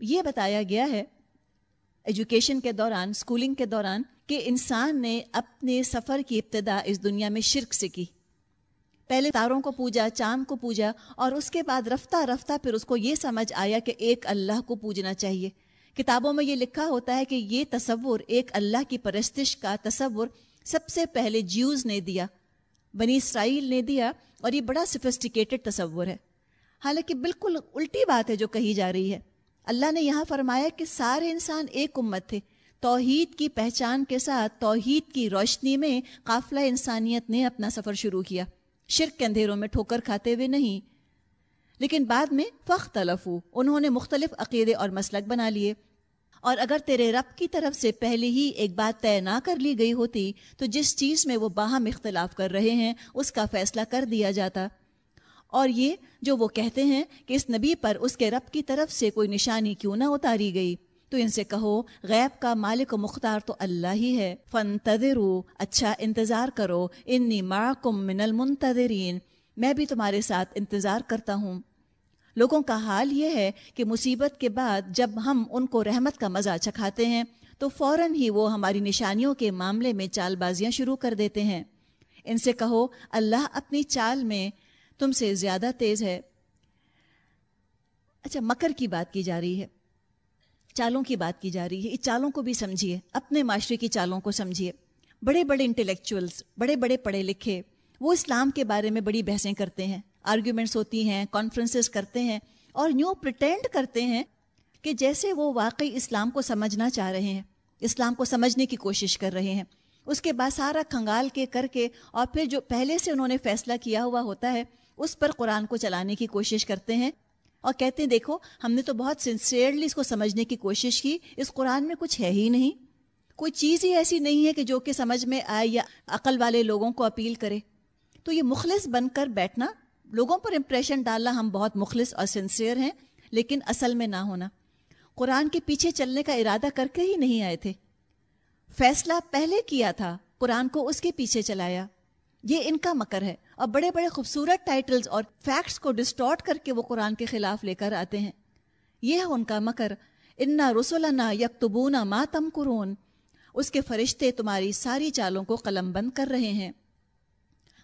یہ بتایا گیا ہے ایجوکیشن کے دوران اسکولنگ کے دوران کہ انسان نے اپنے سفر کی ابتدا اس دنیا میں شرک سے کی۔ پہلے تاروں کو پوجا، چاند کو پوجا اور اس کے بعد رفتہ رفتہ پھر اس کو یہ سمجھ آیا کہ ایک اللہ کو پوجنا چاہیے۔ کتابوں میں یہ لکھا ہوتا ہے کہ یہ تصور ایک اللہ کی پرستش کا تصور سب سے پہلے جیوز نے دیا، بنی اسرائیل نے دیا اور یہ بڑا سفسٹیکیٹڈ تصور ہے۔ حالانکہ بالکل الٹی بات ہے جو کہی جا رہی ہے۔ اللہ نے یہاں فرمایا کہ سارے انسان ایک امت تھے۔ توحید کی پہچان کے ساتھ توحید کی روشنی میں قافلہ انسانیت نے اپنا سفر شروع کیا۔ شرک کے اندھیروں میں ٹھوکر کھاتے ہوئے نہیں۔ لیکن بعد میں فخ تلف انہوں نے مختلف عقیدے اور مسلک بنا لیے۔ اور اگر تیرے رب کی طرف سے پہلے ہی ایک بات طے نہ کر لی گئی ہوتی، تو جس چیز میں وہ باہم اختلاف کر رہے ہیں، اس کا فیصلہ کر دیا جاتا۔ اور یہ جو وہ کہتے ہیں کہ اس نبی پر اس کے رب کی طرف سے کوئی نشانی کیوں نہ اتاری گئی۔ تو ان سے کہو، غیب کا مالک و مختار تو اللہ ہی ہے۔ فن اچھا انتظار کرو۔ انی معکم من المنتظرین۔ میں بھی تمہارے ساتھ انتظار کرتا ہوں۔ لوگوں کا حال یہ ہے کہ مصیبت کے بعد جب ہم ان کو رحمت کا مزہ چکھاتے ہیں، تو فوراً ہی وہ ہماری نشانیوں کے معاملے میں چال بازیاں شروع کر دیتے ہیں۔ ان سے کہو، اللہ اپنی چال میں تم سے زیادہ تیز ہے۔ اچھا مکر کی بات کی جا رہی ہے۔ چالوں کی بات کی جا رہی ہے۔ اس چالوں کو بھی سمجھیے۔ اپنے معاشرے کی چالوں کو سمجھیے۔ بڑے بڑے انٹلیکچوئلس بڑے بڑے پڑھے لکھے، وہ اسلام کے بارے میں بڑی بحثیں کرتے ہیں۔ آرگیومنٹس ہوتی ہیں کانفرنسز کرتے ہیں اور نیو پرٹینڈ کرتے ہیں کہ جیسے وہ واقعی اسلام کو سمجھنا چاہ رہے ہیں۔ اسلام کو سمجھنے کی کوشش کر رہے ہیں۔ اس کے بعد سارا کھنگال کے کر کے اور پھر جو پہلے سے انہوں نے فیصلہ کیا ہوا ہوتا ہے اس پر قرآن کو چلانے کی کوشش کرتے ہیں اور کہتے ہیں، دیکھو، ہم نے تو بہت سنسیئرلی اس کو سمجھنے کی کوشش کی، اس قرآن میں کچھ ہے ہی نہیں۔ کوئی چیز ہی ایسی نہیں ہے کہ جو کہ سمجھ میں آئے یا عقل والے لوگوں کو اپیل کرے۔ تو یہ مخلص بن کر بیٹھنا، لوگوں پر امپریشن ڈالنا ہم بہت مخلص اور سنسیئر ہیں، لیکن اصل میں نہ ہونا۔ قرآن کے پیچھے چلنے کا ارادہ کر کے ہی نہیں آئے تھے۔ فیصلہ پہلے کیا تھا، قرآن کو اس کے پیچھے چلایا۔ یہ ان کا مکر ہے۔ اور بڑے بڑے خوبصورت ٹائٹلز اور فیکٹس کو ڈسٹارٹ کر کے وہ قرآن کے خلاف لے کر آتے ہیں۔ یہ ہے ان کا مکر۔ انا رسولنا یکتبونا ما تم قرون اس کے فرشتے تمہاری ساری چالوں کو قلم بند کر رہے ہیں۔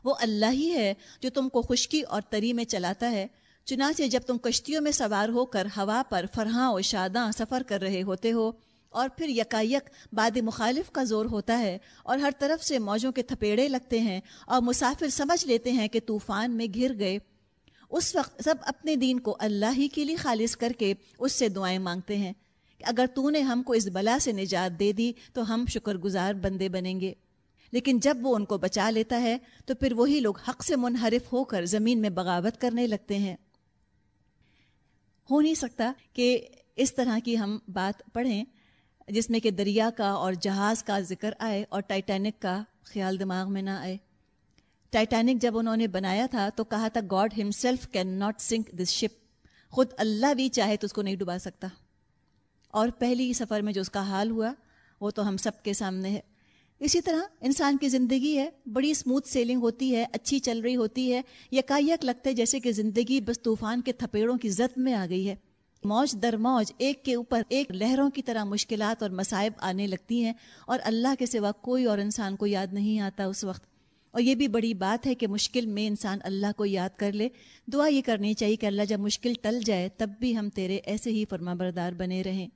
وہ اللہ ہی ہے جو تم کو خشکی اور تری میں چلاتا ہے۔ چنانچہ جب تم کشتیوں میں سوار ہو کر ہوا پر فرحاں و شاداں سفر کر رہے ہوتے ہو اور پھر یکایک باد مخالف کا زور ہوتا ہے اور ہر طرف سے موجوں کے تھپیڑے لگتے ہیں اور مسافر سمجھ لیتے ہیں کہ طوفان میں گر گئے۔ اس وقت سب اپنے دین کو اللہ ہی کے لیے خالص کر کے اس سے دعائیں مانگتے ہیں کہ اگر تو نے ہم کو اس بلا سے نجات دے دی تو ہم شکر گزار بندے بنیں گے۔ لیکن جب وہ ان کو بچا لیتا ہے تو پھر وہی لوگ حق سے منحرف ہو کر زمین میں بغاوت کرنے لگتے ہیں۔ ہو نہیں سکتا کہ اس طرح کی ہم بات پڑھیں۔ جس میں کہ دریا کا اور جہاز کا ذکر آئے اور ٹائٹینک کا خیال دماغ میں نہ آئے۔ ٹائٹینک جب انہوں نے بنایا تھا تو کہا تھا God himself can not sink this ship. خود اللہ بھی چاہے تو اس کو نہیں ڈبا سکتا۔ اور پہلی سفر میں جو اس کا حال ہوا، وہ تو ہم سب کے سامنے ہے۔ اسی طرح انسان کی زندگی ہے، بڑی اسموتھ سیلنگ ہوتی ہے، اچھی چل رہی ہوتی ہے یکایک لگتا ہے جیسے کہ زندگی بس طوفان کے تھپیڑوں کی زد میں آ گئی ہے۔ موج در موج ایک کے اوپر ایک لہروں کی طرح مشکلات اور مصائب آنے لگتی ہیں اور اللہ کے سوا کوئی اور انسان کو یاد نہیں آتا اس وقت۔ اور یہ بھی بڑی بات ہے کہ مشکل میں انسان اللہ کو یاد کر لے۔ دعا یہ کرنی چاہیے کہ اللہ جب مشکل ٹل جائے تب بھی ہم تیرے ایسے ہی فرما بردار بنے رہیں۔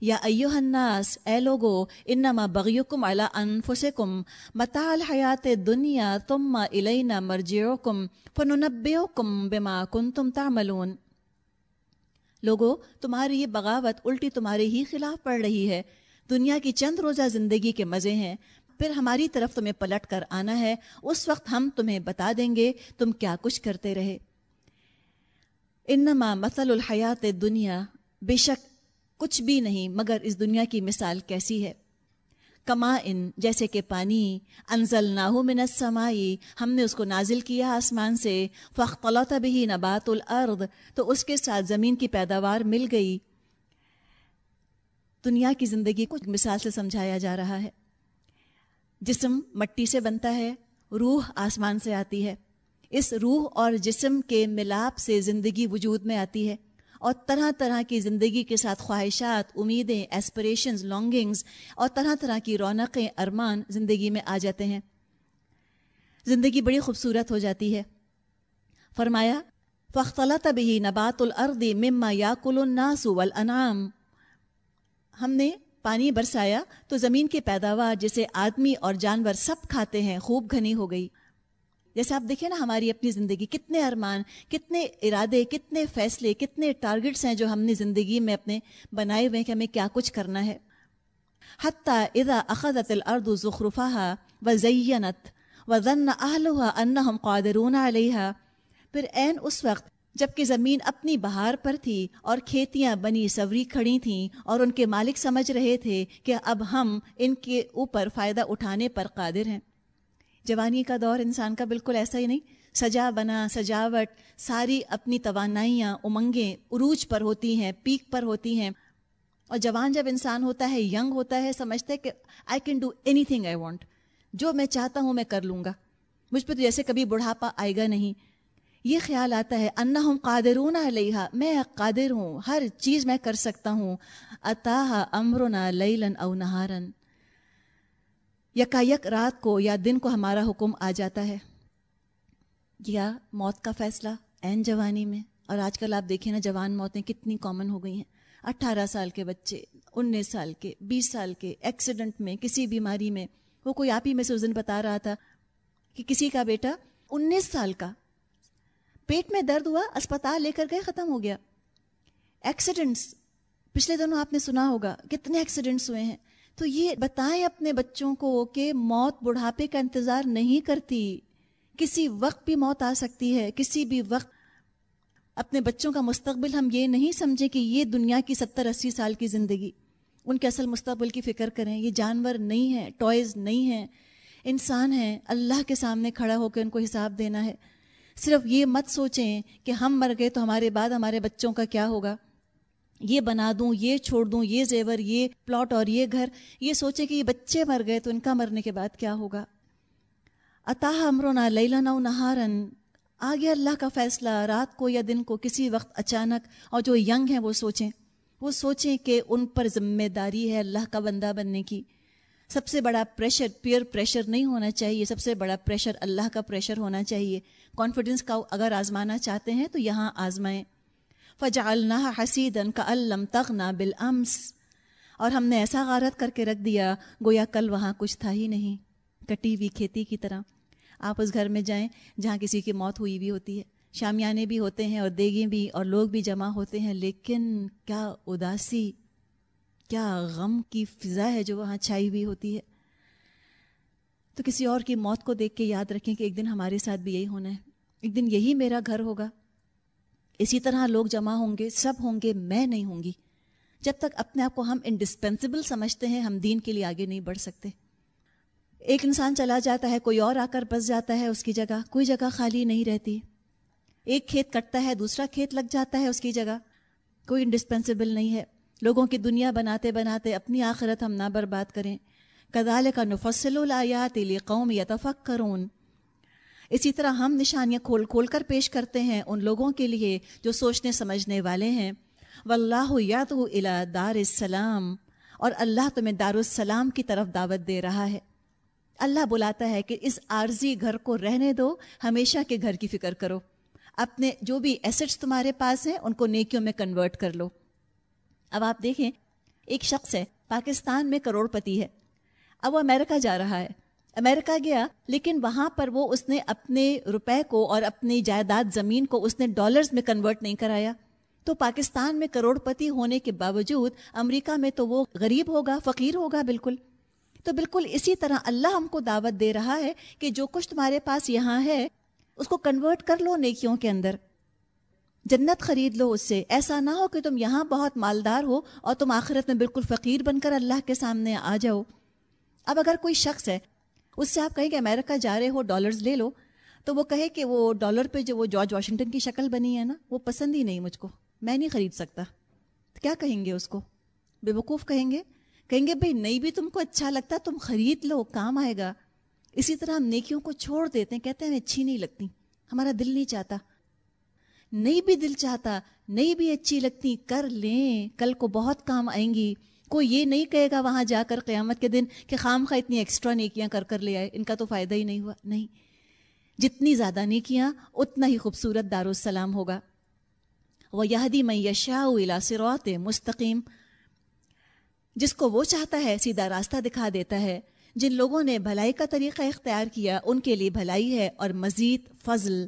یا ایو الناس، اے لوگو، انما بغیکم علی انفسکم، متاع الحیات دنیا ثم الینا مرجعکم، فننبئکم بما کنتم تعملون۔ لوگو، تمہاری یہ بغاوت الٹی تمہارے ہی خلاف پڑ رہی ہے۔ دنیا کی چند روزہ زندگی کے مزے ہیں۔ پھر ہماری طرف تمہیں پلٹ کر آنا ہے۔ اس وقت ہم تمہیں بتا دیں گے تم کیا کچھ کرتے رہے۔ انما مثل الحیات دنیا بے شک کچھ بھی نہیں، مگر اس دنیا کی مثال کیسی ہے؟ کما ان جیسے کہ پانی انزل ناہو من السمائی ہم نے اس کو نازل کیا آسمان سے فخلوط بھی نبات الارض، تو اس کے ساتھ زمین کی پیداوار مل گئی۔ دنیا کی زندگی کو مثال سے سمجھایا جا رہا ہے۔ جسم مٹی سے بنتا ہے، روح آسمان سے آتی ہے۔ اس روح اور جسم کے ملاپ سے زندگی وجود میں آتی ہے۔ اور طرح طرح کی زندگی کے ساتھ خواہشات، امیدیں ایسپریشنز لانگنگز اور طرح طرح کی رونقیں، ارمان زندگی میں آ جاتے ہیں۔ زندگی بڑی خوبصورت ہو جاتی ہے۔ فرمایا فخلا تبھی نبات الرد مما یا کل الناس والانعام۔ ہم نے پانی برسایا تو زمین کی پیداوار جسے آدمی اور جانور سب کھاتے ہیں خوب گھنی ہو گئی۔ جیسے آپ دیکھیں نا ہماری اپنی زندگی، کتنے ارمان، کتنے ارادے، کتنے فیصلے، کتنے ٹارگٹس ہیں جو ہم نے زندگی میں اپنے بنائے ہوئے ہیں کہ ہمیں کیا کچھ کرنا ہے۔ حتیٰ اذا اخذت الارض زخرفها وزینت وظن اهلها انهم قادرون علیها پھر عین اس وقت جبکہ زمین اپنی بہار پر تھی اور کھیتیاں بنی سوری کھڑی تھیں اور ان کے مالک سمجھ رہے تھے کہ اب ہم ان کے اوپر فائدہ اٹھانے پر قادر ہیں۔ جوانی کا دور انسان کا بالکل ایسا ہی نہیں۔ سجا بنا، سجاوٹ، ساری اپنی توانائیاں، امنگیں عروج پر ہوتی ہیں، پیک پر ہوتی ہیں۔ اور جوان جب انسان ہوتا ہے، ینگ ہوتا ہے، سمجھتا ہے کہ I can do anything I want جو میں چاہتا ہوں میں کر لوں گا۔ مجھ پہ تو جیسے کبھی بڑھاپا آئے گا نہیں۔ یہ خیال آتا ہے انا ہم قادرون علیہ میں قادر ہوں، ہر چیز میں کر سکتا ہوں۔ اتاح امرنا لیلن او نہارن۔ یکا یک رات کو یا دن کو ہمارا حکم آ جاتا ہے۔ یا موت کا فیصلہ این جوانی میں۔ اور آج کل آپ دیکھیں نا جوان موتیں کتنی کامن ہو گئی ہیں۔ اٹھارہ سال کے بچے، انیس سال کے، بیس سال کے ایکسیڈنٹ میں، کسی بیماری میں۔ وہ کوئی آپ ہی میں سے اس دن بتا رہا تھا کہ کسی کا بیٹا انیس سال کا پیٹ میں درد ہوا، اسپتال لے کر گئے، ختم ہو گیا۔ ایکسیڈنٹس پچھلے دنوں آپ نے سنا ہوگا کتنے ایکسیڈنٹس ہوئے ہیں۔ تو یہ بتائیں اپنے بچوں کو کہ موت بڑھاپے کا انتظار نہیں کرتی۔ کسی وقت بھی موت آ سکتی ہے، کسی بھی وقت۔ اپنے بچوں کا مستقبل ہم یہ نہیں سمجھیں کہ یہ دنیا کی ستر اسی سال کی زندگی۔ ان کے اصل مستقبل کی فکر کریں، یہ جانور نہیں ہیں، ٹوائز نہیں ہیں۔ انسان ہیں، اللہ کے سامنے کھڑا ہو کے ان کو حساب دینا ہے۔ صرف یہ مت سوچیں کہ ہم مر گئے تو ہمارے بعد ہمارے بچوں کا کیا ہوگا۔ یہ بنا دوں، یہ چھوڑ دوں، یہ زیور، یہ پلاٹ اور یہ گھر، یہ سوچیں کہ یہ بچے مر گئے تو ان کا مرنے کے بعد کیا ہوگا؟ عطا امرونا لیلا نو نہارن۔ آگے اللہ کا فیصلہ، رات کو یا دن کو کسی وقت اچانک اور جو ینگ ہیں وہ سوچیں۔ وہ سوچیں کہ ان پر ذمہ داری ہے اللہ کا بندہ بننے کی۔ سب سے بڑا پریشر پیئر پریشر نہیں ہونا چاہیے، سب سے بڑا پریشر اللہ کا پریشر ہونا چاہیے۔ کانفیڈنس کا اگر آزمانا چاہتے ہیں تو یہاں آزمائیں۔ فجا اللہ حسیدن کا علم تغنا بالامس اور ہم نے ایسا غارت کر کے رکھ دیا، گویا کل وہاں کچھ تھا ہی نہیں۔ کٹی ہوئی کھیتی کی طرح۔ آپ اس گھر میں جائیں جہاں کسی کی موت ہوئی بھی ہوتی ہے۔ شامیانے بھی ہوتے ہیں اور دیگیں بھی اور لوگ بھی جمع ہوتے ہیں، لیکن کیا اداسی، کیا غم کی فضا ہے جو وہاں چھائی ہوئی ہوتی ہے۔ تو کسی اور کی موت کو دیکھ کے یاد رکھیں کہ ایک دن ہمارے ساتھ بھی یہی ہونا ہے۔ ایک دن یہی میرا گھر ہوگا۔ اسی طرح لوگ جمع ہوں گے، سب ہوں گے، میں نہیں ہوں گی۔ جب تک اپنے آپ کو ہم انڈسپینسبل سمجھتے ہیں، ہم دین کے لیے آگے نہیں بڑھ سکتے۔ ایک انسان چلا جاتا ہے، کوئی اور آ کر بس جاتا ہے اس کی جگہ، کوئی جگہ خالی نہیں رہتی۔ ایک کھیت کٹتا ہے، دوسرا کھیت لگ جاتا ہے اس کی جگہ۔ کوئی انڈسپینسبل نہیں ہے۔ لوگوں کی دنیا بناتے بناتے اپنی آخرت ہم نہ برباد کریں۔ کدال کا نفسل الیات علی قوم یا کرون اسی طرح ہم نشانیاں کھول کھول کر پیش کرتے ہیں ان لوگوں کے لیے جو سوچنے سمجھنے والے ہیں۔ و اللہ یات الا دار السلام۔ اور اللہ تمہیں دار السلام کی طرف دعوت دے رہا ہے۔ اللہ بلاتا ہے کہ اس عارضی گھر کو رہنے دو، ہمیشہ کے گھر کی فکر کرو۔ اپنے جو بھی ایسٹس تمہارے پاس ہیں، ان کو نیکیوں میں کنورٹ کر لو۔ اب آپ دیکھیں، ایک شخص ہے، پاکستان میں کروڑ پتی ہے۔ اب وہ امریکہ جا رہا ہے۔ امریکہ گیا، لیکن وہاں پر وہ اس نے اپنے روپے کو اور اپنی جائیداد زمین کو اس نے ڈالرز میں کنورٹ نہیں کرایا۔ تو پاکستان میں کروڑ پتی ہونے کے باوجود امریکہ میں تو وہ غریب ہوگا، فقیر ہوگا بالکل۔ تو بالکل اسی طرح اللہ ہم کو دعوت دے رہا ہے کہ جو کچھ تمہارے پاس یہاں ہے، اس کو کنورٹ کر لو نیکیوں کے اندر۔ جنت خرید لو اس سے۔ ایسا نہ ہو کہ تم یہاں بہت مالدار ہو اور تم آخرت میں بالکل فقیر بن کر اللہ کے سامنے آ جاؤ۔ اب اگر کوئی شخص ہے اس سے آپ کہیں کہ امریکہ جا رہے ہو ڈالرز لے لو۔ تو وہ کہے کہ وہ ڈالر پہ جو وہ جارج واشنگٹن کی شکل بنی ہے نا، وہ پسند ہی نہیں مجھ کو۔ میں نہیں خرید سکتا۔ تو کیا کہیں گے اس کو؟ بے وقوف کہیں گے؟ کہیں گے، بھائی، نہیں بھی تم کو اچھا لگتا، تم خرید لو، کام آئے گا۔ اسی طرح ہم نیکیوں کو چھوڑ دیتے ہیں، کہتے ہیں اچھی نہیں لگتی۔ ہمارا دل نہیں چاہتا۔ نہیں بھی دل چاہتا، نہیں بھی اچھی لگتی، کر لیں۔ کل کو بہت کام آئیں گی۔ کوئی یہ نہیں کہے گا وہاں جا کر قیامت کے دن کہ خام خواہ اتنی ایکسٹرا نیکیاں کر کر لے آئے، ان کا تو فائدہ ہی نہیں ہوا۔ نہیں۔ جتنی زیادہ نیکیاں، اتنا ہی خوبصورت دار السلام ہوگا۔ وہ یہدی میں یشا سروت مستقیم جس کو وہ چاہتا ہے، سیدھا راستہ دکھا دیتا ہے۔ جن لوگوں نے بھلائی کا طریقہ اختیار کیا، ان کے لیے بھلائی ہے اور مزید فضل۔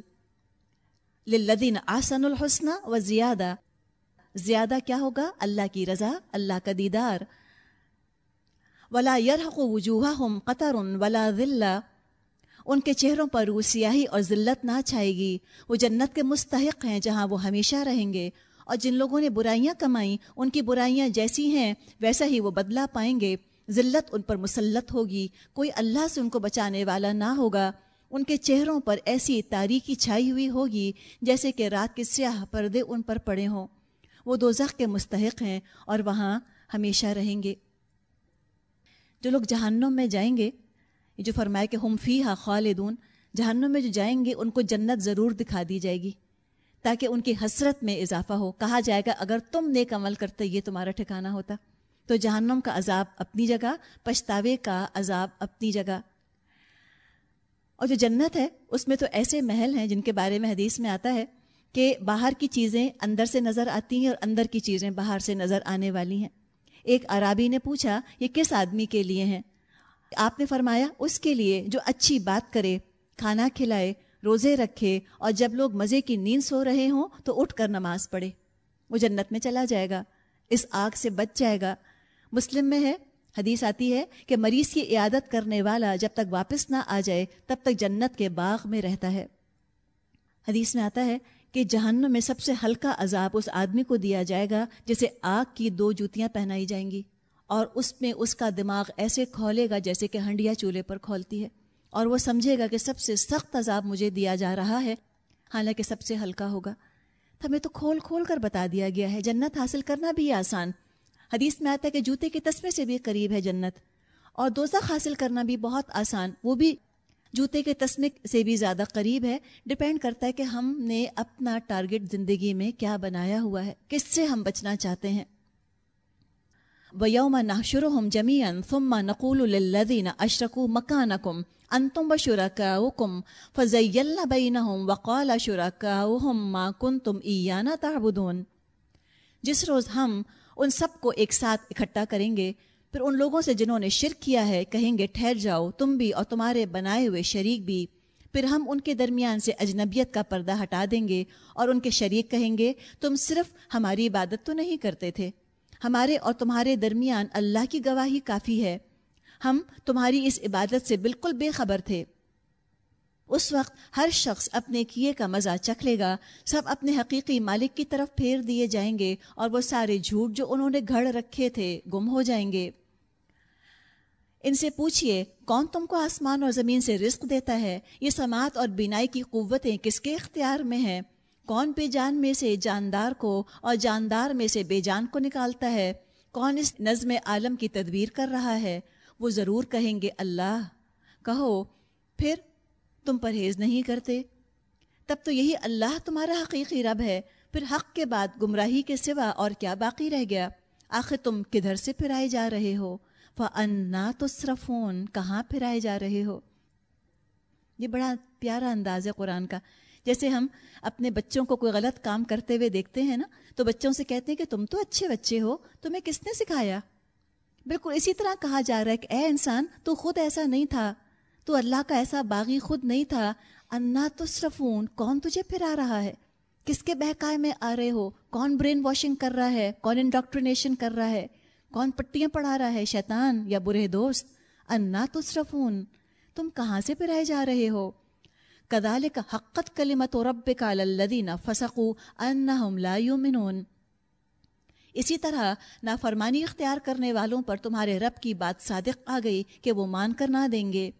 للذین آسن الحسن و زیادہ زیادہ کیا ہوگا؟ اللہ کی رضا، اللہ کا دیدار۔ ولا یرحق وجوہہم قطر ولا ذلہ ان کے چہروں پر وہ سیاہی اور ذلت نہ چھائے گی۔ وہ جنت کے مستحق ہیں جہاں وہ ہمیشہ رہیں گے۔ اور جن لوگوں نے برائیاں کمائیں، ان کی برائیاں جیسی ہیں، ویسا ہی وہ بدلہ پائیں گے۔ ذلت ان پر مسلط ہوگی۔ کوئی اللہ سے ان کو بچانے والا نہ ہوگا۔ ان کے چہروں پر ایسی تاریخی چھائی ہوئی ہوگی جیسے کہ رات کے سیاہ پردے ان پر پڑے ہوں۔ وہ دو کے مستحق ہیں اور وہاں ہمیشہ رہیں گے۔ جو لوگ جہنم میں جائیں گے جو فرمائے کہ ہم فی ہا خالدون، جہنم میں جو جائیں گے، ان کو جنت ضرور دکھا دی جائے گی، تاکہ ان کی حسرت میں اضافہ ہو۔ کہا جائے گا، اگر تم نیک عمل کرتے، یہ تمہارا ٹھکانہ ہوتا۔ تو جہنم کا عذاب اپنی جگہ، پچھتاوے کا عذاب اپنی جگہ۔ اور جو جنت ہے، اس میں تو ایسے محل ہیں جن کے بارے میں حدیث میں آتا ہے کہ باہر کی چیزیں اندر سے نظر آتی ہیں اور اندر کی چیزیں باہر سے نظر آنے والی ہیں۔ ایک عرابی نے پوچھا، یہ کس آدمی کے لیے ہیں؟ آپ نے فرمایا، اس کے لیے جو اچھی بات کرے، کھانا کھلائے، روزے رکھے اور جب لوگ مزے کی نیند سو رہے ہوں تو اٹھ کر نماز پڑھے۔ وہ جنت میں چلا جائے گا، اس آگ سے بچ جائے گا۔ مسلم میں ہے، حدیث آتی ہے کہ مریض کی عیادت کرنے والا جب تک واپس نہ آ جائے تب تک جنت کے باغ میں رہتا ہے۔ حدیث میں آتا ہے کہ جہنم میں سب سے ہلکا عذاب اس آدمی کو دیا جائے گا جسے آگ کی دو جوتیاں پہنائی جائیں گی اور اس میں اس کا دماغ ایسے کھولے گا جیسے کہ ہنڈیا چولہے پر کھولتی ہے اور وہ سمجھے گا کہ سب سے سخت عذاب مجھے دیا جا رہا ہے، حالانکہ سب سے ہلکا ہوگا۔ ہمیں تو کھول کھول کر بتا دیا گیا ہے، جنت حاصل کرنا بھی آسان۔ حدیث میں آتا ہے کہ جوتے کے تسمے سے بھی قریب ہے جنت، اور دوزخ حاصل کرنا بھی بہت آسان، وہ بھی جوتے کے تسمے سے بھی زیادہ قریب ہے۔ ڈپینڈ کرتا ہے کہ ہم نے اپنا ٹارگٹ زندگی میں کیا بنایا ہوا ہے، کس سے ہم بچنا چاہتے ہیں۔ وَيَوْمَ نَحْشُرُهُمْ جَمِيعًا ثُمَّ نَقُولُ لِلَّذِينَ أَشْرَكُوا مَكَانَكُمْ، أَنْتُمْ وَشُرَكَاؤُكُمْ فَزَيَّلْنَ بَيْنَهُمْ وَقَالَ شُرَكَاؤُهُمْ مَا كُنْتُمْ إِيَّانَا تَعْبُدُونَ۔ جس روز ہم ان سب کو ایک ساتھ اکٹھا کریں گے پھر ان لوگوں سے جنہوں نے شرک کیا ہے، کہیں گے ٹھہر جاؤ، تم بھی اور تمہارے بنائے ہوئے شریک بھی۔ پھر ہم ان کے درمیان سے اجنبیت کا پردہ ہٹا دیں گے اور ان کے شریک کہیں گے، تم صرف ہماری عبادت تو نہیں کرتے تھے۔ ہمارے اور تمہارے درمیان اللہ کی گواہی کافی ہے۔ ہم تمہاری اس عبادت سے بالکل بے خبر تھے۔ اس وقت ہر شخص اپنے کیے کا مزہ چکھ لے گا۔ سب اپنے حقیقی مالک کی طرف پھیر دیے جائیں گے اور وہ سارے جھوٹ جو انہوں نے گھڑ رکھے تھے، گم ہو جائیں گے۔ ان سے پوچھئے، کون تم کو آسمان اور زمین سے رزق دیتا ہے؟ یہ سماعت اور بینائی کی قوتیں کس کے اختیار میں ہیں؟ کون بے جان میں سے جاندار کو اور جاندار میں سے بے جان کو نکالتا ہے؟ کون اس نظم عالم کی تدبیر کر رہا ہے؟ وہ ضرور کہیں گے، اللہ۔ کہو، پھر تم پرہیز نہیں کرتے؟ تب تو یہی اللہ تمہارا حقیقی رب ہے۔ پھر حق کے بعد گمراہی کے سوا اور کیا باقی رہ گیا؟ آخر تم کدھر سے پھرائے جا رہے ہو؟ فَأَنَّا تُصْرَفُونَ کہاں پھرائے جا رہے ہو؟ یہ بڑا پیارا انداز ہے قرآن کا۔ جیسے ہم اپنے بچوں کو کوئی غلط کام کرتے ہوئے دیکھتے ہیں نا، تو بچوں سے کہتے ہیں کہ تم تو اچھے بچے ہو، تمہیں کس نے سکھایا؟ بالکل اسی طرح کہا جا رہا ہے کہ اے انسان، تو خود ایسا نہیں تھا، تو اللہ کا ایسا باغی خود نہیں تھا۔ انا تصرفون کون تجھے پھر آ رہا ہے؟ کس کے بہکائے میں آ رہے ہو؟ کون برین واشنگ کر رہا ہے؟ کون انڈاکٹرینیشن کر رہا ہے؟ کون پٹیاں پڑھا رہا ہے شیطان یا برے دوست؟ انا تصرفون، تم کہاں سے پھر آئے جا رہے ہو؟ کدال کا حقت کلیمت و رب کا فسقو ان لا یومنون اسی طرح نافرمانی اختیار کرنے والوں پر تمہارے رب کی بات صادق آ گئی کہ وہ مان کر نہ دیں گے۔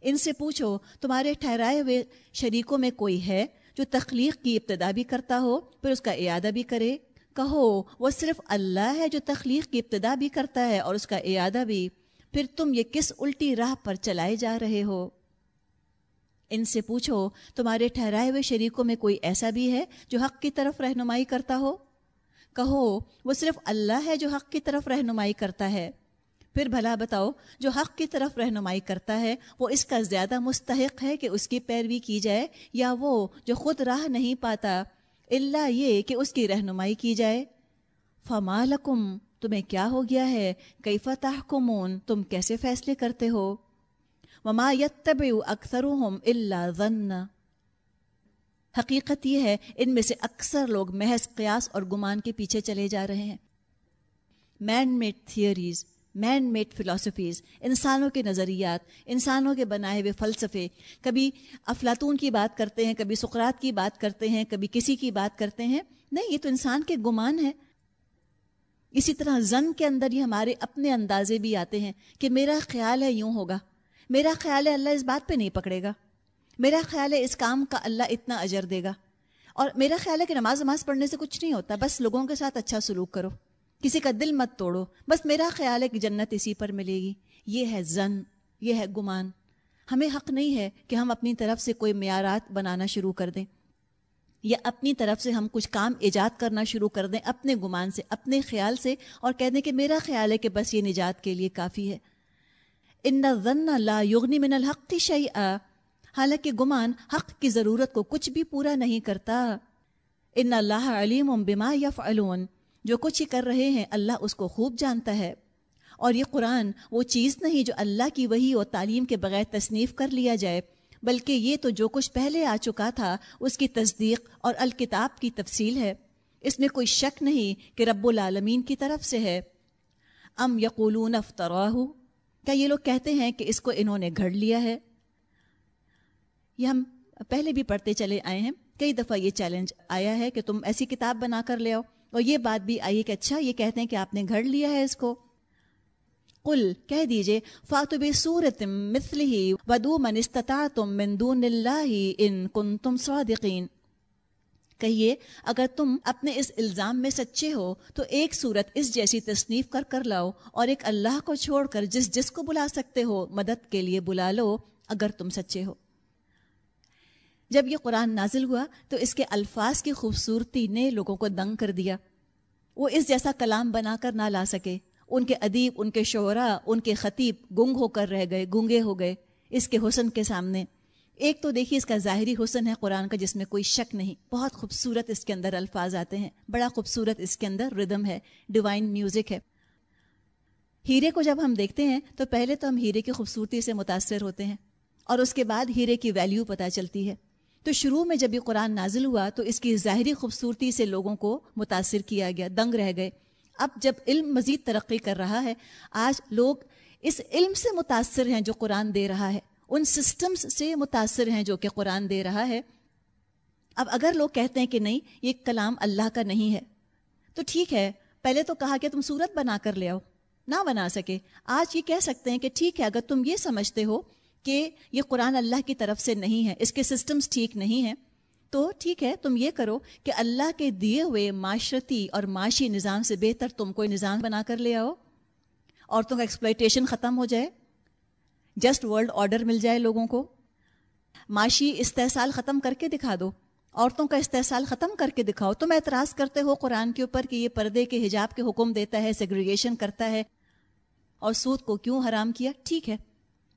ان سے پوچھو، تمہارے ٹھہرائے ہوئے شریکوں میں کوئی ہے جو تخلیق کی ابتدا بھی کرتا ہو، پھر اس کا اعادہ بھی کرے؟ کہو، وہ صرف اللہ ہے جو تخلیق کی ابتدا بھی کرتا ہے اور اس کا اعادہ بھی۔ پھر تم یہ کس الٹی راہ پر چلائے جا رہے ہو؟ ان سے پوچھو، تمہارے ٹھہرائے ہوئے شریکوں میں کوئی ایسا بھی ہے جو حق کی طرف رہنمائی کرتا ہو؟ کہو، وہ صرف اللہ ہے جو حق کی طرف رہنمائی کرتا ہے۔ پھر بھلا بتاؤ، جو حق کی طرف رہنمائی کرتا ہے، وہ اس کا زیادہ مستحق ہے کہ اس کی پیروی کی جائے یا وہ جو خود راہ نہیں پاتا اللہ یہ کہ اس کی رہنمائی کی جائے۔ فما لکم تمہیں کیا ہو گیا ہے؟ کئی فتح تم کیسے فیصلے کرتے ہو؟ وما یتبع اکثرهم الا ظن۔ حقیقت یہ ہے، ان میں سے اکثر لوگ محض قیاس اور گمان کے پیچھے چلے جا رہے ہیں۔ Man made theories man made philosophies انسانوں کے نظریات، انسانوں کے بنائے ہوئے فلسفے۔ کبھی افلاطون کی بات کرتے ہیں، کبھی سقرات کی بات کرتے ہیں، کبھی کسی کی بات کرتے ہیں۔ نہیں، یہ تو انسان کے گمان ہے اسی طرح زن کے اندر یہ ہمارے اپنے اندازے بھی آتے ہیں کہ میرا خیال ہے یوں ہوگا۔ میرا خیال ہے اللہ اس بات پہ نہیں پکڑے گا۔ میرا خیال ہے اس کام کا اللہ اتنا اجر دے گا۔ اور میرا خیال ہے کہ نماز نماز پڑھنے سے کچھ نہیں ہوتا، بس لوگوں کے ساتھ اچھا سلوک کرو۔ کسی کا دل مت توڑو۔ بس میرا خیال ہے کہ جنت اسی پر ملے گی۔ یہ ہے زن، یہ ہے گمان۔ ہمیں حق نہیں ہے کہ ہم اپنی طرف سے کوئی معیارات بنانا شروع کر دیں یا اپنی طرف سے ہم کچھ کام ایجاد کرنا شروع کر دیں اپنے گمان سے، اپنے خیال سے اور کہہ دیں کہ میرا خیال ہے کہ بس یہ نجات کے لیے کافی ہے۔ ان ضن لا یغنی من الحق شیئا۔ حالانکہ گمان حق کی ضرورت کو کچھ بھی پورا نہیں کرتا۔ ان اللہ علیم بما یفعلون۔ جو کچھ ہی کر رہے ہیں، اللہ اس کو خوب جانتا ہے۔ اور یہ قرآن وہ چیز نہیں جو اللہ کی وہی اور تعلیم کے بغیر تصنیف کر لیا جائے، بلکہ یہ تو جو کچھ پہلے آ چکا تھا، اس کی تصدیق اور الکتاب کی تفصیل ہے۔ اس میں کوئی شک نہیں کہ رب العالمین کی طرف سے ہے۔ ام یقولون افطراہ کیا یہ لوگ کہتے ہیں کہ اس کو انہوں نے گھڑ لیا ہے؟ یہ ہم پہلے بھی پڑھتے چلے آئے ہیں۔ کئی دفعہ یہ چیلنج آیا ہے کہ تم ایسی کتاب بنا کر لے آؤ۔ اور یہ بات بھی آئی کہ اچھا یہ کہتے ہیں کہ آپ نے گھڑ لیا ہے اس کو۔ قل، کہہ دیجیے فاتب سورت مثلی ودو من استطاعتم من دون اللہ ان کنتم صادقین۔ کہیے، اگر تم اپنے اس الزام میں سچے ہو، تو ایک صورت اس جیسی تصنیف کر کر لاؤ اور ایک اللہ کو چھوڑ کر جس جس کو بلا سکتے ہو، مدد کے لیے بلا لو اگر تم سچے ہو۔ جب یہ قرآن نازل ہوا تو اس کے الفاظ کی خوبصورتی نے لوگوں کو دنگ کر دیا۔ وہ اس جیسا کلام بنا کر نہ لا سکے۔ ان کے ادیب، ان کے شعرا، ان کے خطیب گنگ ہو کر رہ گئے، گنگے ہو گئے اس کے حسن کے سامنے۔ ایک تو دیکھیے اس کا ظاہری حسن ہے قرآن کا جس میں کوئی شک نہیں۔ بہت خوبصورت اس کے اندر الفاظ آتے ہیں۔ بڑا خوبصورت اس کے اندر ردم ہے، ڈیوائن میوزک ہے۔ ہیرے کو جب ہم دیکھتے ہیں تو پہلے تو ہم ہیرے کی خوبصورتی سے متاثر ہوتے ہیں اور اس کے بعد ہیرے کی ویلیو پتہ چلتی ہے۔ تو شروع میں جب یہ قرآن نازل ہوا تو اس کی ظاہری خوبصورتی سے لوگوں کو متاثر کیا گیا، دنگ رہ گئے۔ اب جب علم مزید ترقی کر رہا ہے، آج لوگ اس علم سے متاثر ہیں جو قرآن دے رہا ہے۔ ان سسٹمز سے متاثر ہیں جو کہ قرآن دے رہا ہے۔ اب اگر لوگ کہتے ہیں کہ نہیں، یہ کلام اللہ کا نہیں ہے۔ تو ٹھیک ہے، پہلے تو کہا کہ تم صورت بنا کر لے آؤ، نہ بنا سکے۔ آج یہ کہہ سکتے ہیں کہ ٹھیک ہے، اگر تم یہ سمجھتے ہو کہ یہ قرآن اللہ کی طرف سے نہیں ہے، اس کے سسٹمز ٹھیک نہیں ہیں۔ تو ٹھیک ہے، تم یہ کرو کہ اللہ کے دیے ہوئے معاشرتی اور معاشی نظام سے بہتر تم کوئی نظام بنا کر لے آؤ، عورتوں کا ایکسپلائٹیشن ختم ہو جائے۔ جسٹ ورلڈ آرڈر مل جائے لوگوں کو۔ معاشی استحصال ختم کر کے دکھا دو۔ عورتوں کا استحصال ختم کر کے دکھاؤ۔ تم اعتراض کرتے ہو قرآن کے اوپر کہ یہ پردے کے حجاب کے حکم دیتا ہے سیگریگیشن کرتا ہے۔ اور سود کو کیوں حرام کیا؟ ٹھیک ہے۔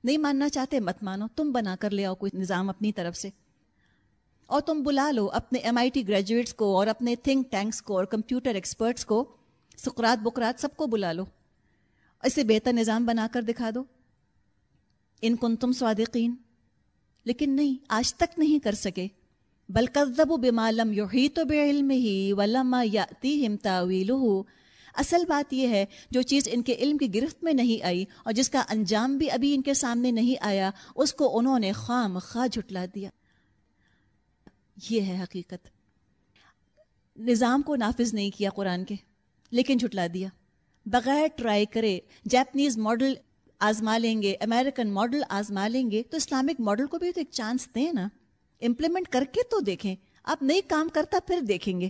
نہیں ماننا چاہتے، مت مانو، تم بنا کر لے آؤ کوئی نظام اپنی طرف سے۔ اور تم بلا لو اپنے ایم آئی ٹی گریجویٹس کو اور اپنے تھنک ٹینکس کو اور کمپیوٹر ایکسپرٹس کو سکرات بکرات سب کو بلا لو۔ اسے بہتر نظام بنا کر دکھا دو۔ ان کن تم صادقین۔ لیکن نہیں، آج تک نہیں کر سکے۔ بلکہ بمالم یوہی تو بے علم ہی ولما یا اصل بات یہ ہے، جو چیز ان کے علم کی گرفت میں نہیں آئی اور جس کا انجام بھی ابھی ان کے سامنے نہیں آیا، اس کو انہوں نے خام خواہ جھٹلا دیا۔ یہ ہے حقیقت۔ نظام کو نافذ نہیں کیا قرآن کے، لیکن جھٹلا دیا۔ بغیر ٹرائی کرے جیپنیز ماڈل آزما لیں گے، امریکن ماڈل آزما لیں گے، تو اسلامک ماڈل کو بھی تو ایک چانس دیں نا۔ امپلیمنٹ کر کے تو دیکھیں۔ آپ نہیں کام کرتا پھر دیکھیں گے۔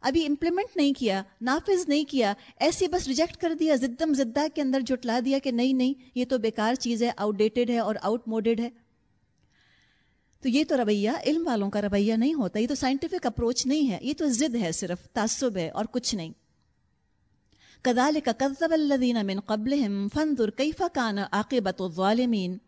ابھی امپلیمنٹ نہیں کیا، نافذ نہیں کیا، ایسے بس ریجیکٹ کر دیا، زدم زدہ کے اندر جٹلا دیا کہ نہیں نہیں، یہ تو بیکار چیز ہے آؤٹ ڈیٹڈ ہے اور آؤٹ موڈیڈ ہے۔ تو یہ تو رویہ علم والوں کا رویہ نہیں ہوتا، یہ تو سائنٹیفک اپروچ نہیں ہے، یہ تو ضد ہے صرف، تعصب ہے اور کچھ نہیں۔ کدال کا کدب الدین من قبل فنظر کیفا کان عاقبت الظالمین۔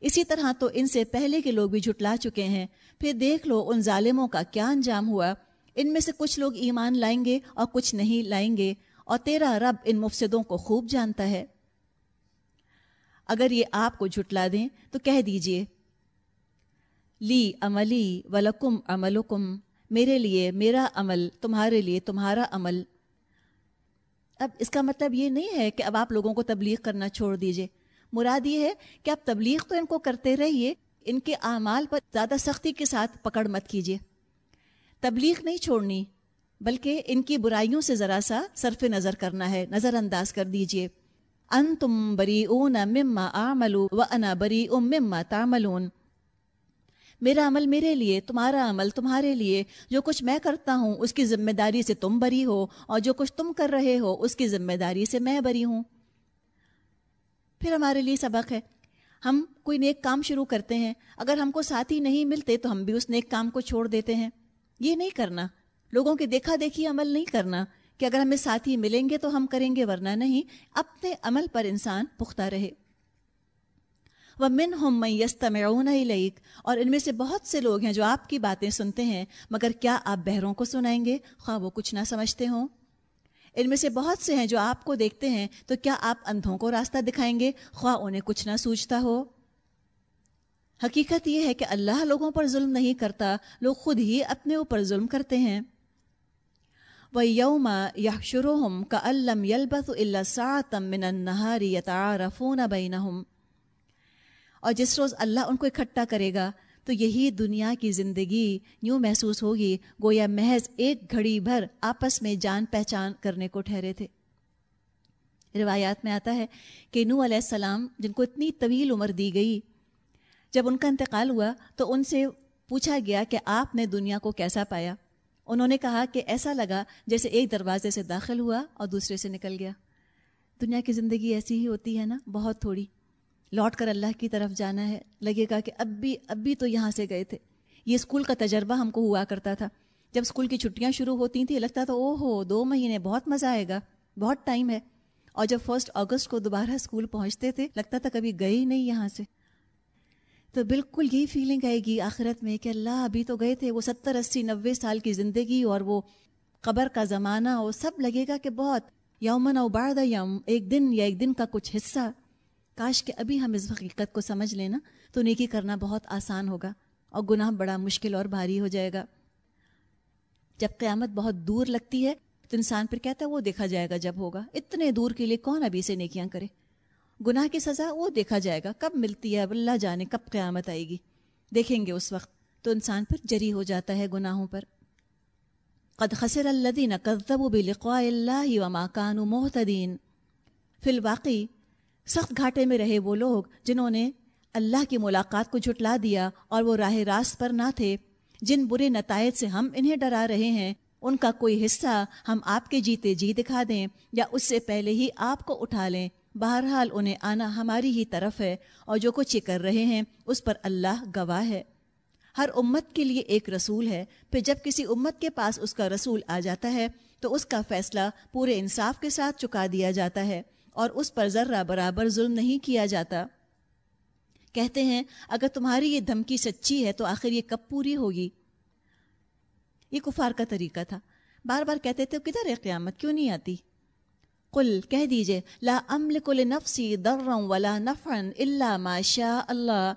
اسی طرح تو ان سے پہلے کے لوگ بھی جھٹلا چکے ہیں، پھر دیکھ لو ان ظالموں کا کیا انجام ہوا۔ ان میں سے کچھ لوگ ایمان لائیں گے اور کچھ نہیں لائیں گے، اور تیرا رب ان مفسدوں کو خوب جانتا ہے۔ اگر یہ آپ کو جھٹلا دیں تو کہہ دیجیے، لی عملی ولکم عملکم، میرے لیے میرا عمل تمہارے لیے تمہارا عمل۔ اب اس کا مطلب یہ نہیں ہے کہ اب آپ لوگوں کو تبلیغ کرنا چھوڑ دیجیے۔ مراد یہ ہے کہ آپ تبلیغ تو ان کو کرتے رہیے، ان کے اعمال پر زیادہ سختی کے ساتھ پکڑ مت کیجیے تبلیغ نہیں چھوڑنی، بلکہ ان کی برائیوں سے ذرا سا صرف نظر کرنا ہے، نظر انداز کر دیجیے ان تم بری اون مما آملو و انا بری ام مما تاملون میرا عمل میرے لیے، تمہارا عمل تمہارے لیے۔ جو کچھ میں کرتا ہوں، اس کی ذمہ داری سے تم بری ہو، اور جو کچھ تم کر رہے ہو، اس کی ذمہ داری سے میں بری ہوں۔ پھر ہمارے لیے سبق ہے۔ ہم کوئی نیک کام شروع کرتے ہیں، اگر ہم کو ساتھی نہیں ملتے تو ہم بھی اس نیک کام کو چھوڑ دیتے ہیں۔ یہ نہیں کرنا۔ لوگوں کے دیکھا دیکھی عمل نہیں کرنا کہ اگر ہمیں ساتھی ملیں گے تو ہم کریں گے، ورنہ نہیں۔ اپنے عمل پر انسان پختہ رہے۔ وہ من ہم میست لئیک اور ان میں سے بہت سے لوگ ہیں جو آپ کی باتیں سنتے ہیں، مگر کیا آپ بہروں کو سنائیں گے؟ خواہ وہ کچھ نہ سمجھتے ہوں۔ ان میں سے بہت سے ہیں جو آپ کو دیکھتے ہیں، تو کیا آپ اندھوں کو راستہ دکھائیں گے؟ خواہ انہیں کچھ نہ سوچتا ہو۔ حقیقت یہ ہے کہ اللہ لوگوں پر ظلم نہیں کرتا، لوگ خود ہی اپنے اوپر ظلم کرتے ہیں۔ وہ یوم یا شروحم کا علم یلبت اللہ ساتم من النہاری یتعارفون بینہم اور جس روز اللہ ان کو اکٹھا کرے گا، تو یہی دنیا کی زندگی یوں محسوس ہوگی، گویا محض ایک گھڑی بھر آپس میں جان پہچان کرنے کو ٹھہرے تھے۔ روایات میں آتا ہے کہ نو علیہ السلام، جن کو اتنی طویل عمر دی گئی جب ان کا انتقال ہوا تو ان سے پوچھا گیا کہ آپ نے دنیا کو کیسا پایا؟ انہوں نے کہا کہ ایسا لگا جیسے ایک دروازے سے داخل ہوا اور دوسرے سے نکل گیا۔ دنیا کی زندگی ایسی ہی ہوتی ہے نا، بہت تھوڑی۔ لوٹ کر اللہ کی طرف جانا ہے۔ لگے گا کہ اب بھی اب بھی تو یہاں سے گئے تھے۔ یہ اسکول کا تجربہ ہم کو ہوا کرتا تھا۔ جب اسکول کی چھٹیاں شروع ہوتی تھیں، لگتا تھا او ہو دو مہینے، بہت مزہ آئے گا، بہت ٹائم ہے۔ اور جب فرسٹ اگست کو دوبارہ اسکول پہنچتے تھے، لگتا تھا کبھی گئے ہی نہیں یہاں سے۔ تو بالکل یہی فیلنگ آئے گی آخرت میں کہ اللہ ابھی تو گئے تھے وہ ستر اسی نوے سال کی زندگی اور وہ قبر کا زمانہ وہ سب لگے گا کہ بہت یومن او بارد یوم، ایک دن یا ایک دن کا کچھ حصہ۔ کاش کہ ابھی ہم اس حقیقت کو سمجھ لینا تو نیکی کرنا بہت آسان ہوگا اور گناہ بڑا مشکل اور بھاری ہو جائے گا۔ جب قیامت بہت دور لگتی ہے تو انسان پھر کہتا ہے وہ دیکھا جائے گا جب ہوگا۔ اتنے دور کے لیے کون ابھی سے نیکیاں کرے؟ گناہ کی سزا وہ دیکھا جائے گا کب ملتی ہے، اب اللہ جانے کب قیامت آئے گی۔ دیکھیں گے اس وقت تو انسان پھر جری ہو جاتا ہے گناہوں پر۔ قد خسر الذین كذبوا بلقاء اللہ وما كانوا محتدین فی الواقع، سخت گھاٹے میں رہے وہ لوگ جنہوں نے اللہ کی ملاقات کو جھٹلا دیا اور وہ راہ راست پر نہ تھے۔ جن برے نتائج سے ہم انہیں ڈرا رہے ہیں، ان کا کوئی حصہ ہم آپ کے جیتے جی دکھا دیں یا اس سے پہلے ہی آپ کو اٹھا لیں۔ بہرحال انہیں آنا ہماری ہی طرف ہے اور جو کچھ یہ کر رہے ہیں، اس پر اللہ گواہ ہے۔ ہر امت کے لیے ایک رسول ہے۔ پھر جب کسی امت کے پاس اس کا رسول آ جاتا ہے، تو اس کا فیصلہ پورے انصاف کے ساتھ چکا دیا جاتا ہے اور اس پر ذرہ برابر ظلم نہیں کیا جاتا۔ کہتے ہیں، اگر تمہاری یہ دھمکی سچی ہے، تو آخر یہ کب پوری ہوگی؟ یہ کفار کا طریقہ تھا۔ بار بار کہتے تھے کدھر ہے قیامت؟ کیوں نہیں آتی؟ قل، کہہ دیجیے، لا املک لنفسی درا ولا نفعا الا ما شاء اللہ۔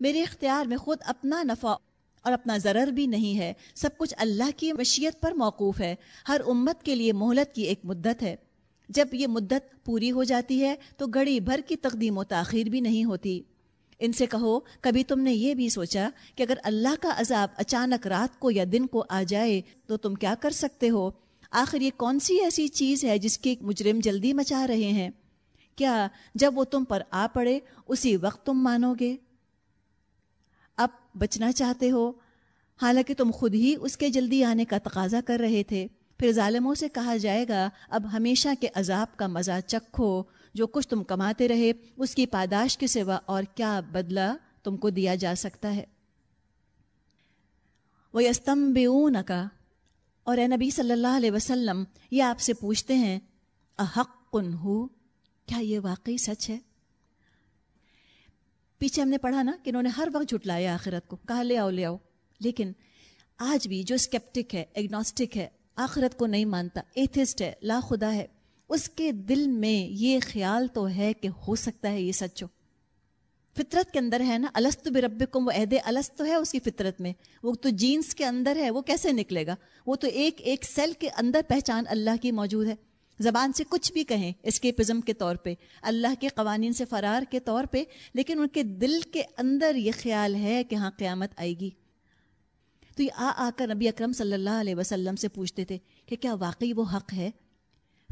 میرے اختیار میں خود اپنا نفع اور اپنا ضرر بھی نہیں ہے۔ سب کچھ اللہ کی مشیت پر موقوف ہے۔ ہر امت کے لیے مہلت کی ایک مدت ہے۔ جب یہ مدت پوری ہو جاتی ہے تو گڑی بھر کی تقدیم و تاخیر بھی نہیں ہوتی۔ ان سے کہو، کبھی تم نے یہ بھی سوچا کہ اگر اللہ کا عذاب اچانک رات کو یا دن کو آ جائے تو تم کیا کر سکتے ہو؟ آخر یہ کون سی ایسی چیز ہے جس کی مجرم جلدی مچا رہے ہیں؟ کیا جب وہ تم پر آ پڑے، اسی وقت تم مانو گے؟ اب بچنا چاہتے ہو؟ حالانکہ تم خود ہی اس کے جلدی آنے کا تقاضا کر رہے تھے۔ پھر ظالموں سے کہا جائے گا، اب ہمیشہ کے عذاب کا مزہ چکھو۔ جو کچھ تم کماتے رہے، اس کی پاداش کے سوا اور کیا بدلہ تم کو دیا جا سکتا ہے؟ وہ استم کا اور اے نبی صلی اللہ علیہ وسلم، یہ آپ سے پوچھتے ہیں احق کن ہو؟ کیا یہ واقعی سچ ہے؟ پیچھے ہم نے پڑھا نا کہ انہوں نے ہر وقت جھٹلایا آخرت کو، کہا لے آؤ لے آؤ۔ لیکن آج بھی جو اسکیپٹک ہے ایگنوسٹک ہے، آخرت کو نہیں مانتا ایتھسٹ ہے، لا خدا ہے، اس کے دل میں یہ خیال تو ہے کہ ہو سکتا ہے یہ سچ ہو۔ فطرت کے اندر ہے نا السط برب کم وہ عہد السط تو ہے اس کی فطرت میں۔ وہ تو جینس کے اندر ہے، وہ کیسے نکلے گا؟ وہ تو ایک ایک سیل کے اندر پہچان اللہ کی موجود ہے۔ زبان سے کچھ بھی کہیں، اسکیپزم کے طور پہ، اللہ کے قوانین سے فرار کے طور پہ، لیکن ان کے دل کے اندر یہ خیال ہے کہ ہاں قیامت آئے گی۔ تو یہ آ آ کر نبی اکرم صلی اللہ علیہ وسلم سے پوچھتے تھے کہ کیا واقعی وہ حق ہے؟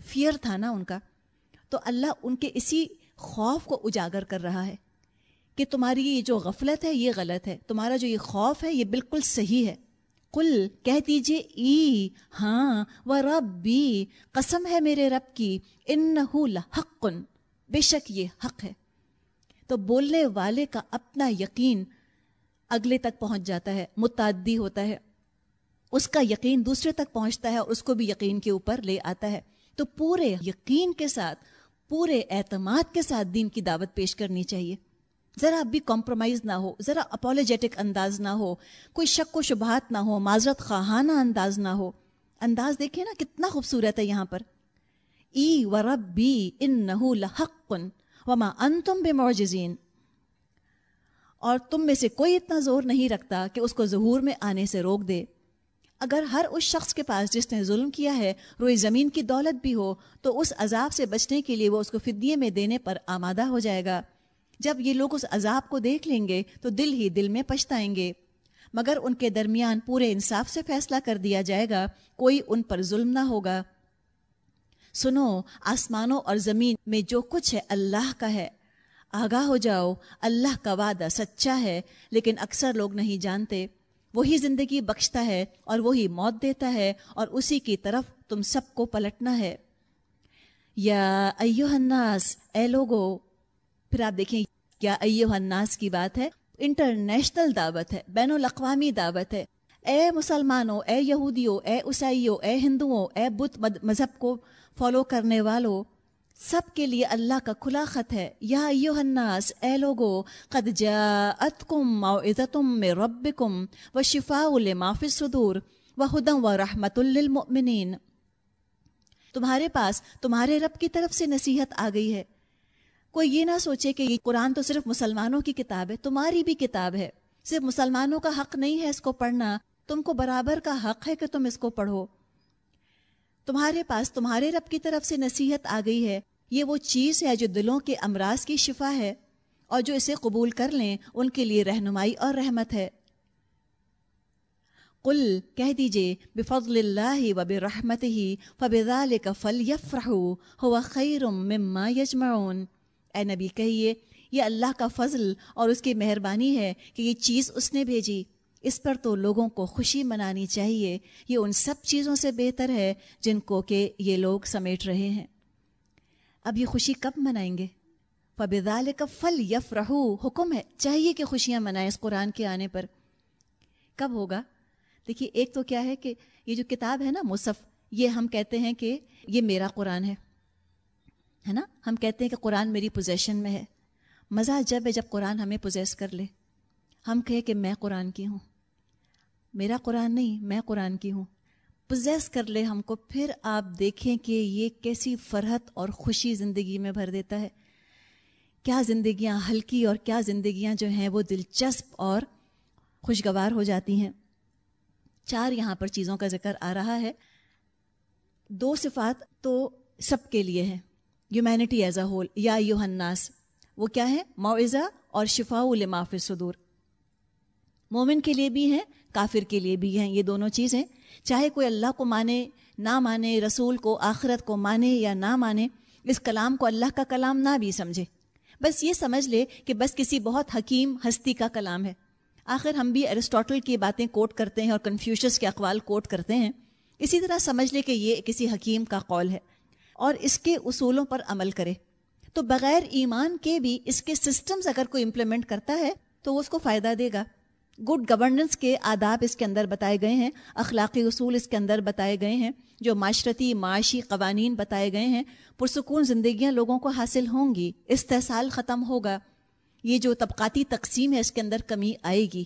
فیئر تھا نا ان کا۔ تو اللہ ان کے اسی خوف کو اجاگر کر رہا ہے۔ کہ تمہاری یہ جو غفلت ہے یہ غلط ہے، تمہارا جو یہ خوف ہے یہ بالکل صحیح ہے۔ کل کہہ دیجیے ای ہاں و رب قسم ہے میرے رب کی ان حق بے شک یہ حق ہے۔ تو بولنے والے کا اپنا یقین اگلے تک پہنچ جاتا ہے، متعدی ہوتا ہے۔ اس کا یقین دوسرے تک پہنچتا ہے اور اس کو بھی یقین کے اوپر لے آتا ہے۔ تو پورے یقین کے ساتھ، پورے اعتماد کے ساتھ دین کی دعوت پیش کرنی چاہیے۔ ذرا اب بھی کمپرومائز نہ ہو، ذرا اپالوجیٹک انداز نہ ہو، کوئی شک و شبہات نہ ہو، معذرت خواہانہ انداز نہ ہو۔ انداز دیکھیں نا کتنا خوبصورت ہے یہاں پر۔ ای و رب بی ان نہ وما ان تم بے معجزین اور تم میں سے کوئی اتنا زور نہیں رکھتا کہ اس کو ظہور میں آنے سے روک دے۔ اگر ہر اس شخص کے پاس جس نے ظلم کیا ہے روئی زمین کی دولت بھی ہو، تو اس عذاب سے بچنے کے لیے وہ اس کو فدیے میں دینے پر آمادہ ہو جائے گا۔ جب یہ لوگ اس عذاب کو دیکھ لیں گے تو دل ہی دل میں پچھتائیں گے۔ مگر ان کے درمیان پورے انصاف سے فیصلہ کر دیا جائے گا، کوئی ان پر ظلم نہ ہوگا۔ سنو، آسمانوں اور زمین میں جو کچھ ہے اللہ کا ہے۔ آگاہ ہو جاؤ، اللہ کا وعدہ سچا ہے، لیکن اکثر لوگ نہیں جانتے۔ وہی زندگی بخشتا ہے اور وہی موت دیتا ہے اور اسی کی طرف تم سب کو پلٹنا ہے۔ یا ایو الناس، اے لوگو پھر آپ دیکھیں کیا ایو الناس کی بات ہے؟ انٹرنیشنل دعوت ہے، بین الاقوامی دعوت ہے۔ اے مسلمانوں، اے یہودیوں، اے عیسائیوں، اے ہندوؤں، اے بت مذہب کو فالو کرنے والوں، سب کے لیے اللہ کا کھلا خط ہے۔ یا ایو الناس، اے لوگو، قد جاءتکم موعظتم من ربکم و شفاء لما فی الصدور و ہدم و رحمت للمؤمنین۔ تمہارے پاس، تمہارے رب کی طرف سے نصیحت آ گئی ہے۔ کوئی یہ نہ سوچے کہ یہ قرآن تو صرف مسلمانوں کی کتاب ہے، تمہاری بھی کتاب ہے۔ صرف مسلمانوں کا حق نہیں ہے اس کو پڑھنا، تم کو برابر کا حق ہے کہ تم اس کو پڑھو۔ تمہارے پاس تمہارے رب کی طرف سے نصیحت آ گئی ہے۔ یہ وہ چیز ہے جو دلوں کے امراض کی شفا ہے اور جو اسے قبول کر لیں، ان کے لیے رہنمائی اور رحمت ہے۔ قل، کہہ دیجیے، بفضل اللہ و برحمت ہی فبال کا فل یفرح ہوا خیر مما یجمعون۔ اے نبی، کہیے، یہ اللہ کا فضل اور اس کی مہربانی ہے کہ یہ چیز اس نے بھیجی۔ اس پر تو لوگوں کو خوشی منانی چاہیے۔ یہ ان سب چیزوں سے بہتر ہے جن کو کہ یہ لوگ سمیٹ رہے ہیں۔ اب یہ خوشی کب منائیں گے؟ فبال کا فل یف رہو حکم ہے، چاہیے کہ خوشیاں منائیں اس قرآن کے آنے پر۔ کب ہوگا؟ دیکھیے، ایک تو کیا ہے کہ یہ جو کتاب ہے نا مصف یہ ہم کہتے ہیں کہ یہ میرا قرآن ہے۔ ہے نا؟ ہم کہتے ہیں کہ قرآن میری پوزیشن میں ہے۔ مزہ جب ہے جب قرآن ہمیں پوزیس کر لے۔ ہم کہیں کہ میں قرآن کی ہوں۔ میرا قرآن نہیں، میں قرآن کی ہوں۔ پوزیس کر لے ہم کو، پھر آپ دیکھیں کہ یہ کیسی فرحت اور خوشی زندگی میں بھر دیتا ہے۔ کیا زندگیاں ہلکی اور کیا زندگیاں جو ہیں وہ دلچسپ اور خوشگوار ہو جاتی ہیں۔ چار یہاں پر چیزوں کا ذکر آ رہا ہے۔ دو صفات تو سب کے لیے ہے ہیومینٹی ایز اے ہول یا یو الناس، وہ کیا ہے معاوضہ اور شفا لماف صدور مومن کے لیے بھی ہیں، کافر کے لیے بھی ہیں، یہ دونوں چیزیں چاہے کوئی اللہ کو مانے، نہ مانے، رسول کو، آخرت کو مانے یا نہ مانے، اس کلام کو اللہ کا کلام نہ بھی سمجھے۔ بس یہ سمجھ لے کہ بس کسی بہت حکیم ہستی کا کلام ہے۔ آخر ہم بھی ارسٹوٹل کی باتیں کوٹ کرتے ہیں اور کنفیوشس کے اقوال کوٹ کرتے ہیں۔ اسی طرح سمجھ لے کہ یہ کسی حکیم کا قول ہے۔ اور اس کے اصولوں پر عمل کرے۔ تو بغیر ایمان کے بھی اس کے سسٹمز اگر کوئی امپلیمنٹ کرتا ہے، تو وہ اس کو فائدہ دے گا۔ گڈ گورننس کے آداب اس کے اندر بتائے گئے ہیں، اخلاقی اصول اس کے اندر بتائے گئے ہیں، جو معاشرتی، معاشی قوانین بتائے گئے ہیں۔ پرسکون زندگیاں لوگوں کو حاصل ہوں گی، استحصال ختم ہوگا۔ یہ جو طبقاتی تقسیم ہے، اس کے اندر کمی آئے گی۔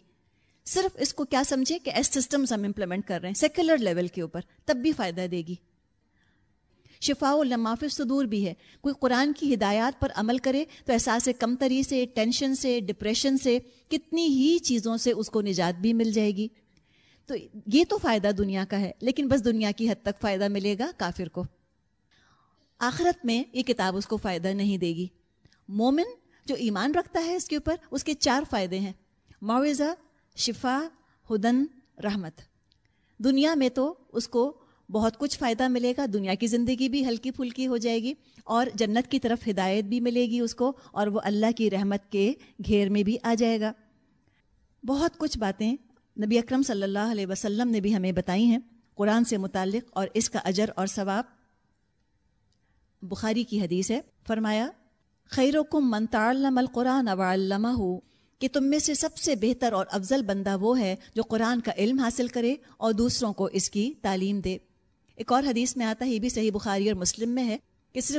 صرف اس کو کیا سمجھے کہ ایس سسٹمز ہم امپلیمنٹ کر رہے ہیں سیکولر لیول کے اوپر، تب بھی فائدہ دے گی۔ شفا و لماف صدور بھی ہے۔ کوئی قرآن کی ہدایات پر عمل کرے تو احساس کمتری سے، ٹینشن سے، ڈپریشن سے، کتنی ہی چیزوں سے اس کو نجات بھی مل جائے گی۔ تو یہ تو فائدہ دنیا کا ہے، لیکن بس دنیا کی حد تک فائدہ ملے گا کافر کو۔ آخرت میں یہ کتاب اس کو فائدہ نہیں دے گی۔ مومن جو ایمان رکھتا ہے اس کے اوپر، اس کے چار فائدے ہیں۔ معاوضہ شفا ہدن، رحمت۔ دنیا میں تو اس کو بہت کچھ فائدہ ملے گا، دنیا کی زندگی بھی ہلکی پھلکی ہو جائے گی اور جنت کی طرف ہدایت بھی ملے گی اس کو اور وہ اللہ کی رحمت کے گھیر میں بھی آ جائے گا۔ بہت کچھ باتیں نبی اکرم صلی اللہ علیہ وسلم نے بھی ہمیں بتائی ہیں۔ قرآن سے متعلق اور اس کا اجر اور ثواب۔ بخاری کی حدیث ہے، فرمایا خیر و کم منتعلم القرآن ہو کہ تم میں سے سب سے بہتر اور افضل بندہ وہ ہے جو قرآن کا علم حاصل کرے اور دوسروں کو اس کی تعلیم دے۔ ایک اور حدیث میں آتا ہے، یہ بھی صحیح بخاری اور مسلم میں ہے کہ صرف